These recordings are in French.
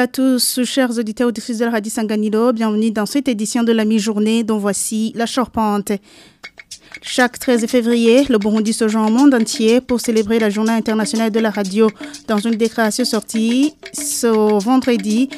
À tous, chers auditeurs et auditrices de la Radio Sanganilo. Bienvenue dans cette édition de la mi-journée dont voici la charpente. Chaque 13 février, le Burundi se joint au monde entier pour célébrer la journée internationale de la radio. Dans une déclaration sortie ce vendredi,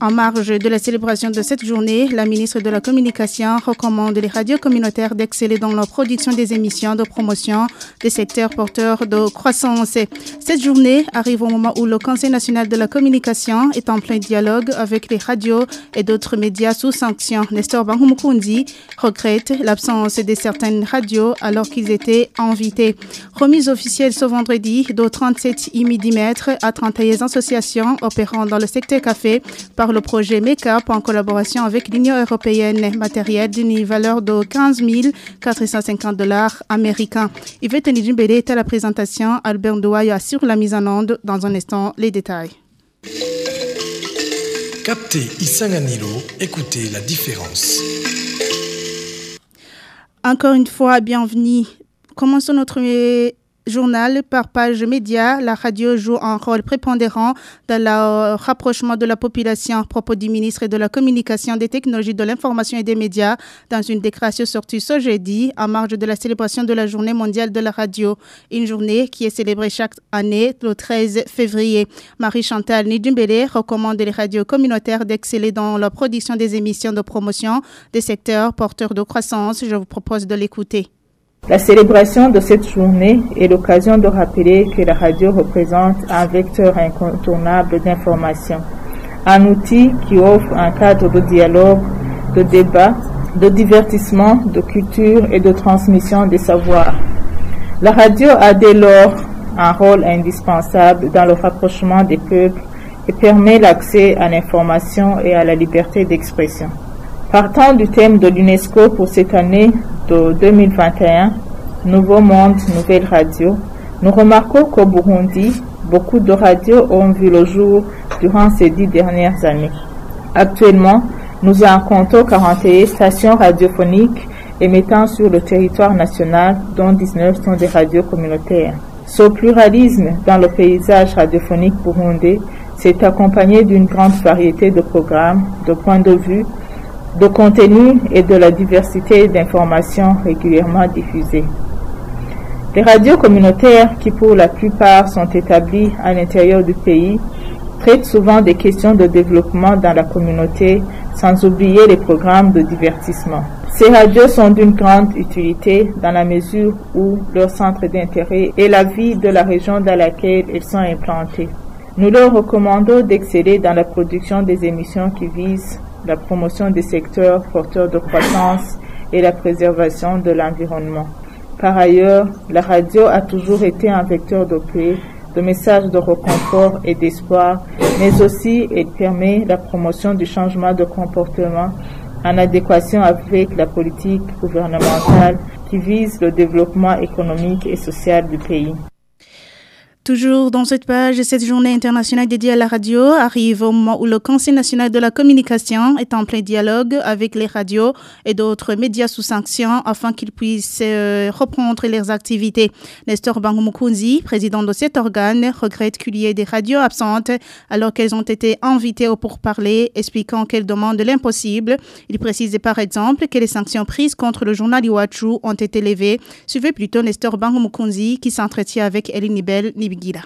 en marge de la célébration de cette journée, la ministre de la Communication recommande les radios communautaires d'exceller dans la production des émissions de promotion des secteurs porteurs de croissance. Cette journée arrive au moment où le Conseil national de la communication est en plein dialogue avec les radios et d'autres médias sous sanction. Nestor Bangumukundi regrette l'absence de certaines radios alors qu'ils étaient invités. Remise officielle ce vendredi de 37 mm à 31 associations opérant dans le secteur café le projet Make-up en collaboration avec l'Union européenne, matériel d'une valeur de 15 450 dollars américains. Yvette Nijimbele est à la présentation. Albert Douaille assure la mise en onde. Dans un instant, les détails. Captez Isanganilo, écoutez la différence. Encore une fois, bienvenue. Commençons notre journal par page média, la radio joue un rôle prépondérant dans le rapprochement de la population. Propos du ministre de la Communication, des Technologies, de l'Information et des Médias dans une déclaration sortie ce jeudi en marge de la célébration de la Journée mondiale de la radio. Une journée qui est célébrée chaque année le 13 février. Marie-Chantal Nidumbele recommande les radios communautaires d'exceller dans la production des émissions de promotion des secteurs porteurs de croissance. Je vous propose de l'écouter. La célébration de cette journée est l'occasion de rappeler que la radio représente un vecteur incontournable d'information, un outil qui offre un cadre de dialogue, de débat, de divertissement, de culture et de transmission des savoirs. La radio a dès lors un rôle indispensable dans le rapprochement des peuples et permet l'accès à l'information et à la liberté d'expression. Partant du thème de l'UNESCO pour cette année de 2021, Nouveau Monde, Nouvelle Radio, nous remarquons qu'au Burundi, beaucoup de radios ont vu le jour durant ces dix dernières années. Actuellement, nous en comptons 41 stations radiophoniques émettant sur le territoire national, dont 19 sont des radios communautaires. Ce pluralisme dans le paysage radiophonique burundais s'est accompagné d'une grande variété de programmes, de points de vue, de contenu et de la diversité d'informations régulièrement diffusées. Les radios communautaires, qui pour la plupart sont établies à l'intérieur du pays, traitent souvent des questions de développement dans la communauté, sans oublier les programmes de divertissement. Ces radios sont d'une grande utilité dans la mesure où leur centre d'intérêt est la vie de la région dans laquelle elles sont implantées. Nous leur recommandons d'exceller dans la production des émissions qui visent la promotion des secteurs porteurs de croissance et la préservation de l'environnement. Par ailleurs, la radio a toujours été un vecteur de paix, de messages de reconfort et d'espoir, mais aussi elle permet la promotion du changement de comportement en adéquation avec la politique gouvernementale qui vise le développement économique et social du pays. Toujours dans cette page, cette journée internationale dédiée à la radio arrive au moment où le Conseil national de la communication est en plein dialogue avec les radios et d'autres médias sous sanction afin qu'ils puissent euh, reprendre leurs activités. Nestor Bangumukunzi, président de cet organe, regrette qu'il y ait des radios absentes alors qu'elles ont été invitées au pourparler, expliquant qu'elles demandent l'impossible. Il précise par exemple que les sanctions prises contre le journal Iwachu ont été levées. Suivez plutôt Nestor Bangumukunzi qui s'entretient avec Elie Nibel gira.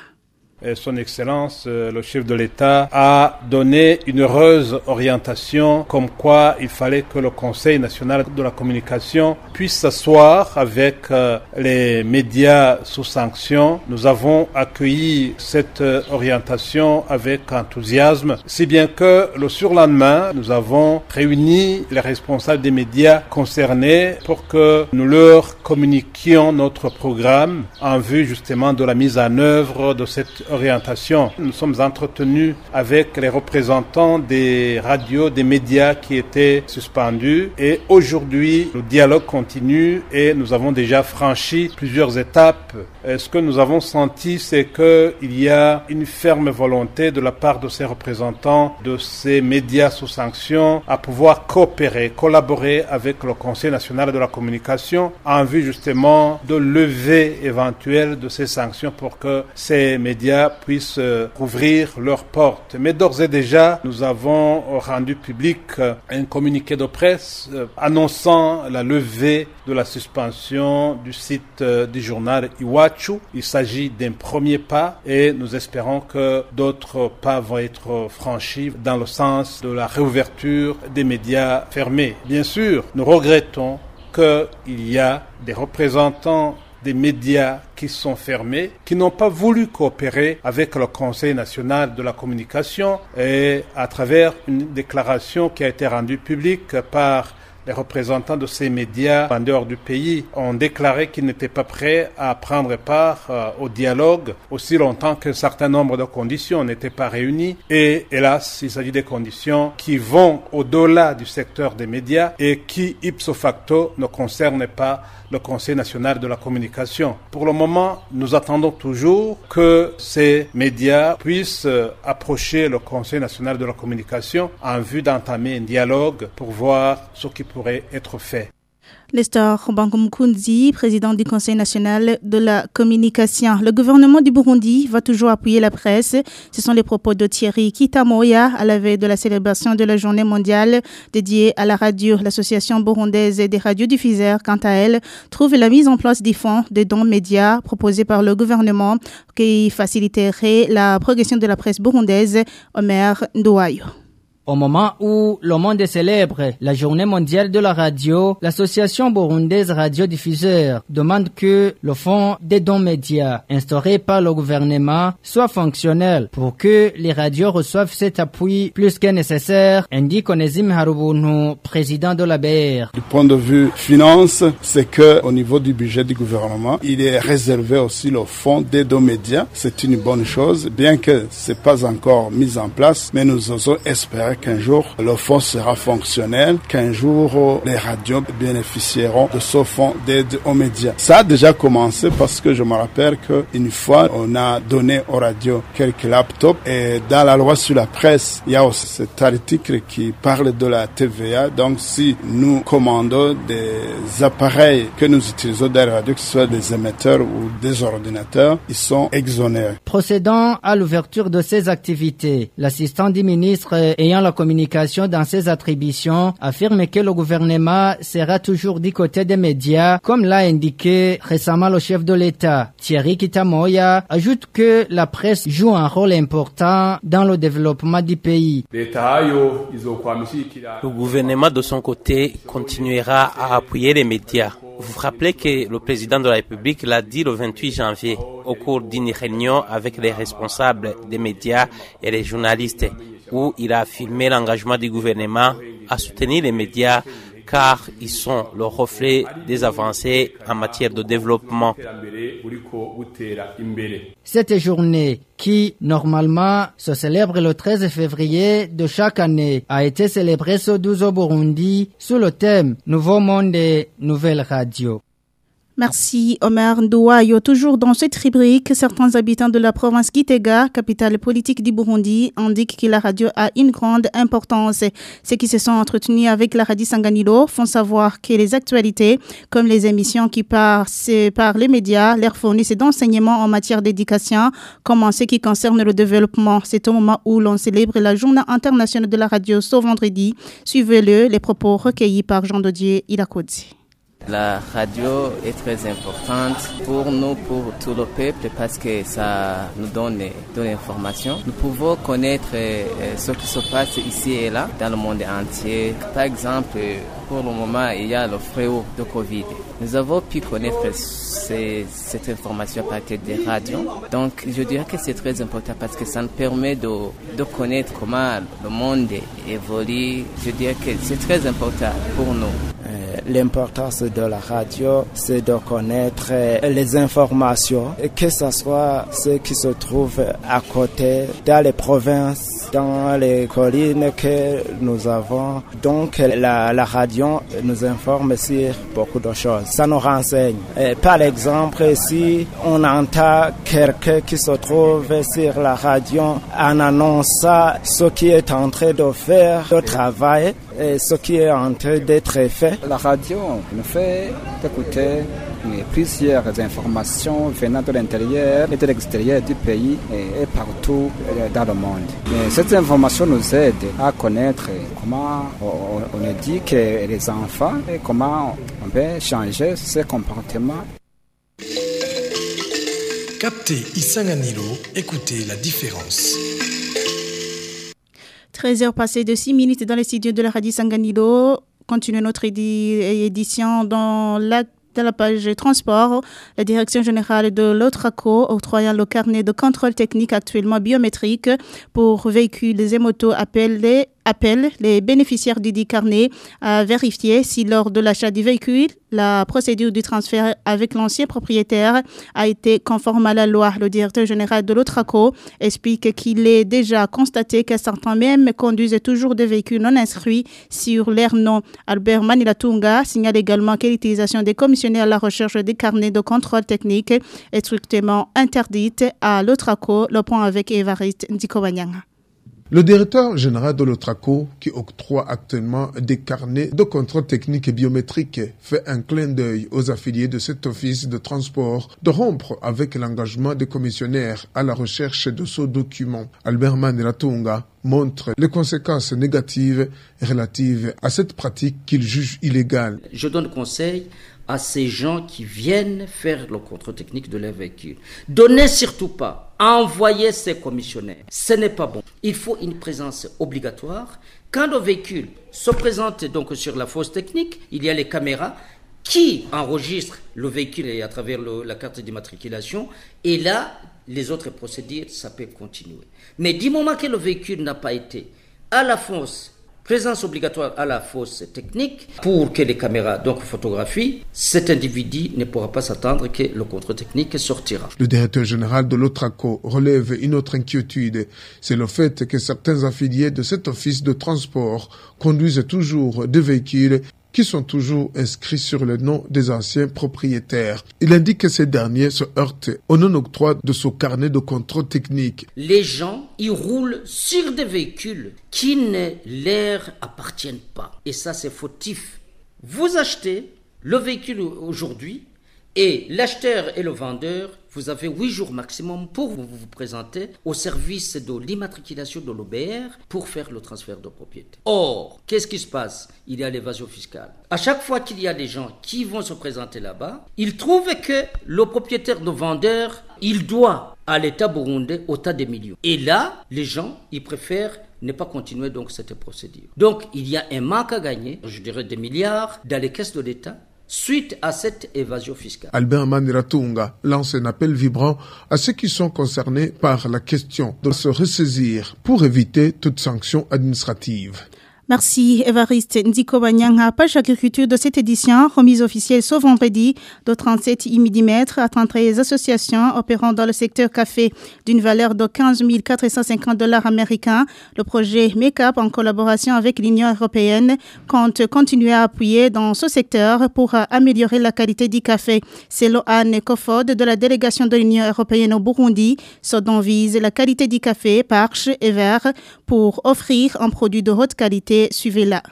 Son Excellence, euh, le chef de l'État, a donné une heureuse orientation comme quoi il fallait que le Conseil national de la communication puisse s'asseoir avec euh, les médias sous sanction. Nous avons accueilli cette orientation avec enthousiasme, si bien que le surlendemain, nous avons réuni les responsables des médias concernés pour que nous leur communiquions notre programme en vue justement de la mise en œuvre de cette orientation. Nous sommes entretenus avec les représentants des radios, des médias qui étaient suspendus et aujourd'hui le dialogue continue et nous avons déjà franchi plusieurs étapes ce que nous avons senti, c'est qu'il y a une ferme volonté de la part de ces représentants de ces médias sous sanction à pouvoir coopérer, collaborer avec le Conseil national de la communication en vue justement de lever éventuelle de ces sanctions pour que ces médias puissent euh, ouvrir leurs portes. Mais d'ores et déjà, nous avons rendu public euh, un communiqué de presse euh, annonçant la levée de la suspension du site du journal Iwachu. Il s'agit d'un premier pas et nous espérons que d'autres pas vont être franchis dans le sens de la réouverture des médias fermés. Bien sûr, nous regrettons qu'il y a des représentants des médias qui sont fermés, qui n'ont pas voulu coopérer avec le Conseil national de la communication et à travers une déclaration qui a été rendue publique par les représentants de ces médias en dehors du pays ont déclaré qu'ils n'étaient pas prêts à prendre part euh, au dialogue aussi longtemps qu'un certain nombre de conditions n'étaient pas réunies. Et hélas, il s'agit des conditions qui vont au-delà du secteur des médias et qui, ipso facto, ne concernent pas le Conseil national de la communication. Pour le moment, nous attendons toujours que ces médias puissent euh, approcher le Conseil national de la communication en vue d'entamer un dialogue pour voir ce qui pourrait être fait. Président du Conseil national de la communication. Le gouvernement du Burundi va toujours appuyer la presse. Ce sont les propos de Thierry Kitamoya à la veille de la célébration de la journée mondiale dédiée à la radio. L'association burundaise des radiodiffuseurs, quant à elle, trouve la mise en place des fonds de dons médias proposés par le gouvernement qui faciliterait la progression de la presse burundaise. Omer Ndouayo. Au moment où le monde célèbre la journée mondiale de la radio, l'association burundaise radiodiffuseur demande que le fonds des dons médias instauré par le gouvernement soit fonctionnel pour que les radios reçoivent cet appui plus que nécessaire, indique Onezim Harubunu, président de la BR. Du point de vue finance, c'est que au niveau du budget du gouvernement, il est réservé aussi le fonds des dons médias. C'est une bonne chose, bien que c'est pas encore mis en place, mais nous osons espérer qu'un jour le fonds sera fonctionnel, qu'un jour les radios bénéficieront de ce fonds d'aide aux médias. Ça a déjà commencé parce que je me rappelle qu'une fois on a donné aux radios quelques laptops et dans la loi sur la presse, il y a aussi cet article qui parle de la TVA. Donc si nous commandons des appareils que nous utilisons dans les radios, que ce soit des émetteurs ou des ordinateurs, ils sont exonérés. Procédant à l'ouverture de ces activités, l'assistant du ministre ayant la communication dans ses attributions affirme que le gouvernement sera toujours du côté des médias, comme l'a indiqué récemment le chef de l'État. Thierry Kitamoya ajoute que la presse joue un rôle important dans le développement du pays. Le gouvernement de son côté continuera à appuyer les médias. Vous vous rappelez que le président de la République l'a dit le 28 janvier au cours d'une réunion avec les responsables des médias et les journalistes où il a affirmé l'engagement du gouvernement à soutenir les médias car ils sont le reflet des avancées en matière de développement. Cette journée, qui normalement se célèbre le 13 février de chaque année, a été célébrée ce 12 au Burundi sous le thème Nouveau monde et nouvelle radio. Merci Omer Ndouayo. Toujours dans cette rubrique, certains habitants de la province Gitega, capitale politique du Burundi, indiquent que la radio a une grande importance. Ceux qui se sont entretenus avec la radio Sanganilo font savoir que les actualités, comme les émissions qui passent par les médias, leur fournissent d'enseignements en matière d'éducation, comme en ce qui concerne le développement. C'est au moment où l'on célèbre la journée internationale de la radio ce vendredi. Suivez-le, les propos recueillis par Jean Dodier Ilakodzi. La radio est très importante pour nous, pour tout le peuple, parce que ça nous donne de l'information. Nous pouvons connaître euh, ce qui se passe ici et là, dans le monde entier. Par exemple, pour le moment, il y a le fléau de Covid. Nous avons pu connaître cette information à partir des radios. Donc, je dirais que c'est très important parce que ça nous permet de, de connaître comment le monde évolue. Je dirais que c'est très important pour nous. L'importance de la radio, c'est de connaître les informations, que ce soit ce qui se trouve à côté, dans les provinces dans les collines que nous avons. Donc la, la radio nous informe sur beaucoup de choses. Ça nous renseigne. par exemple, si on entend quelqu'un qui se trouve sur la radio en annonçant ce qui est en train de faire le travail et ce qui est en train d'être fait. La radio nous fait écouter plusieurs informations venant de l'intérieur et de l'extérieur du pays et, partout euh, dans le monde. Cette information nous aide à connaître comment on, dit que les enfants et comment on peut changer ses comportements. Captez Isanganilo, écoutez la différence. 13h passées de 6 minutes dans les studios de la radio Sanganilo. Continuons notre édition dans la la page transport, la direction générale de l'Otraco octroyant le carnet de contrôle technique actuellement biométrique pour véhicules et motos appelle les appelle les bénéficiaires du dit carnet à vérifier si lors de l'achat du véhicule, la procédure du transfert avec l'ancien propriétaire a été conforme à la loi. Le directeur général de l'Otraco explique qu'il est déjà constaté que certains même conduisent toujours des véhicules non inscrits sur leur nom. Albert Manilatunga signale également que l'utilisation des commissionnaires à la recherche des carnets de contrôle technique est strictement interdite à l'Otraco. Le point avec Evariste Ndikobanyanga. Le directeur général de l'Otraco, qui octroie actuellement des carnets de contrôle technique et biométrique, fait un clin d'œil aux affiliés de cet office de transport de rompre avec l'engagement des commissionnaires à la recherche de ce document. Albert Manelatunga montre les conséquences négatives relatives à cette pratique qu'il juge illégale. Je donne conseil à ces gens qui viennent faire le contrôle technique de leur véhicule. Donnez surtout pas, envoyez ces commissionnaires. Ce n'est pas bon. Il faut une présence obligatoire. Quand le véhicule se présente donc sur la fosse technique, il y a les caméras qui enregistrent le véhicule à travers la carte d'immatriculation. Et là, les autres procédures, ça peut continuer. Mais du moment que le véhicule n'a pas été à la fosse présence obligatoire à la fosse technique pour que les caméras donc photographient, cet individu ne pourra pas s'attendre que le contrôle technique sortira. Le directeur général de l'Otraco relève une autre inquiétude, c'est le fait que certains affiliés de cet office de transport conduisent toujours des véhicules qui sont toujours inscrits sur le nom des anciens propriétaires. Il indique que ces derniers se heurtent au non-octroi de ce carnet de contrôle technique. Les gens, ils roulent sur des véhicules qui ne leur appartiennent pas. Et ça, c'est fautif. Vous achetez le véhicule aujourd'hui et l'acheteur et le vendeur vous avez huit jours maximum pour vous, présenter au service de l'immatriculation de l'OBR pour faire le transfert de propriété. Or, qu'est-ce qui se passe? Il y a l'évasion fiscale. À chaque fois qu'il y a des gens qui vont se présenter là-bas, ils trouvent que le propriétaire, de vendeur, il doit à l'État burundais autant de millions. Et là, les gens, ils préfèrent ne pas continuer donc cette procédure. Donc, il y a un manque à gagner, je dirais des milliards, dans les caisses de l'État suite à cette évasion fiscale. Albert Maniratunga lance un appel vibrant à ceux qui sont concernés par la question de se ressaisir pour éviter toute sanction administrative. Merci Evariste Ndiko Banyanga. Page agriculture de cette édition, remise officielle ce vendredi de 37 mm à 33 associations opérant dans le secteur café d'une valeur de 15 450 dollars américains. Le projet Make-up en collaboration avec l'Union européenne compte continuer à appuyer dans ce secteur pour améliorer la qualité du café. C'est Lohan Kofod de la délégation de l'Union européenne au Burundi, ce dont vise la qualité du café parche et vert pour offrir un produit de haute qualité suivez-la.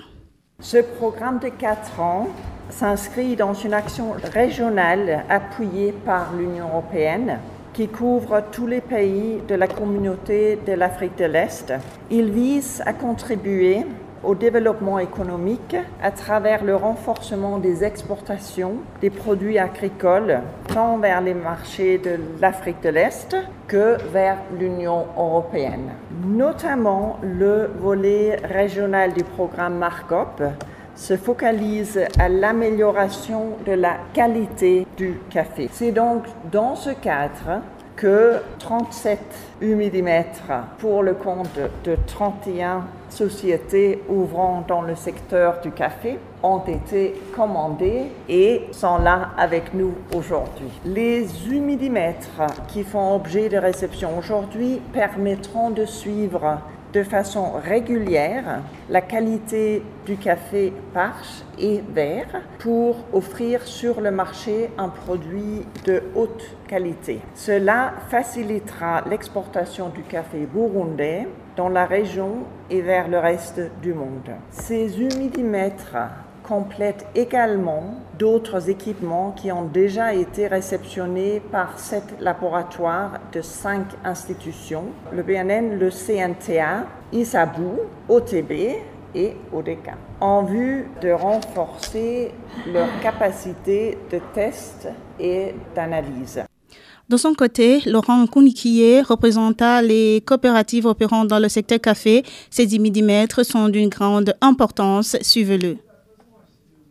Ce programme de quatre ans s'inscrit dans une action régionale appuyée par l'Union européenne qui couvre tous les pays de la communauté de l'Afrique de l'Est. Il vise à contribuer au développement économique à travers le renforcement des exportations des produits agricoles tant vers les marchés de l'Afrique de l'Est que vers l'Union européenne. Notamment le volet régional du programme Markup se focalise à l'amélioration de la qualité du café. C'est donc dans ce cadre que 37 mm pour le compte de 31 sociétés ouvrant dans le secteur du café ont été commandées et sont là avec nous aujourd'hui. Les humidimètres qui font objet de réception aujourd'hui permettront de suivre de façon régulière la qualité du café Parche et Vert pour offrir sur le marché un produit de haute qualité. Cela facilitera l'exportation du café burundais dans la région et vers le reste du monde. Ces humidimètres complètent également d'autres équipements qui ont déjà été réceptionnés par sept laboratoires de cinq institutions, le BNN, le CNTA, ISABU, OTB et ODK, en vue de renforcer leur capacité de test et d'analyse. De son côté, Laurent Kounikié représenta les coopératives opérant dans le secteur café. Ces 10 mm sont d'une grande importance. Suivez-le.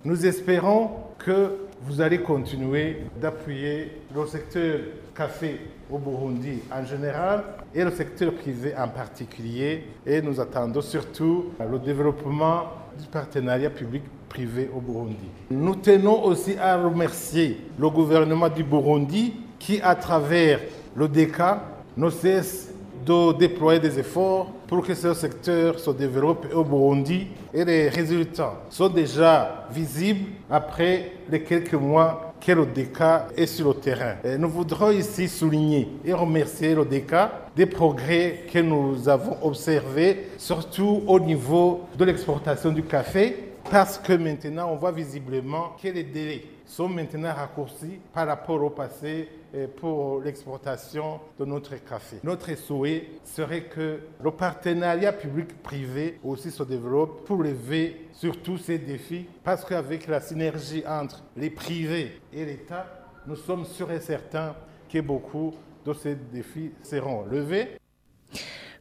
Nous espérons que vous allez continuer d'appuyer le secteur café au Burundi en général et le secteur privé en particulier. Et nous attendons surtout le développement du partenariat public-privé au Burundi. Nous tenons aussi à remercier le gouvernement du Burundi qui, à travers le DECA, ne cesse de déployer des efforts pour que ce secteur se développe au Burundi et les résultats sont déjà visibles après les quelques mois que le DECA est sur le terrain. Et nous voudrons ici souligner et remercier le DECA des progrès que nous avons observés, surtout au niveau de l'exportation du café, parce que maintenant on voit visiblement que les délais sont maintenant raccourcis par rapport au passé pour l'exportation de notre café. Notre souhait serait que le partenariat public-privé aussi se développe pour lever surtout ces défis, parce qu'avec la synergie entre les privés et l'État, nous sommes sûrs et certains que beaucoup de ces défis seront levés.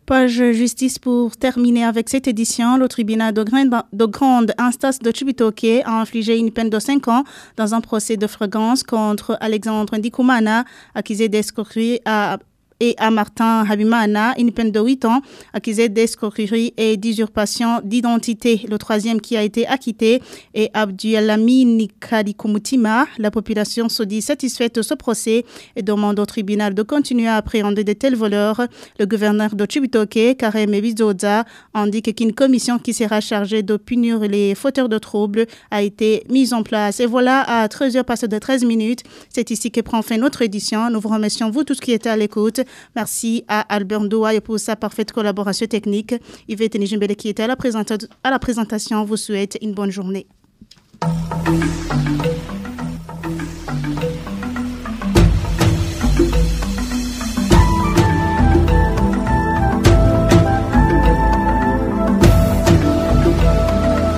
Page justice pour terminer avec cette édition. Le tribunal de grande, de grande instance de Chibitoke a infligé une peine de 5 ans dans un procès de fréquence contre Alexandre Ndikumana, accusé d'escroquerie à et à Martin Habimana une peine de 8 ans accusé d'escroquerie et d'usurpation d'identité. Le troisième qui a été acquitté est Abdualami Kumutima. La population se dit satisfaite de ce procès et demande au tribunal de continuer à appréhender de tels voleurs. Le gouverneur de Chibitoke, Karem Ebizoza, indique qu'une commission qui sera chargée de punir les fauteurs de troubles a été mise en place. Et voilà, à 13h passé de 13 minutes, c'est ici que prend fin notre édition. Nous vous remercions, vous tous qui êtes à l'écoute. Merci à Albert Ndoua pour sa parfaite collaboration technique. Yvette Nijimbele qui était à la, à la présentation vous souhaite une bonne journée.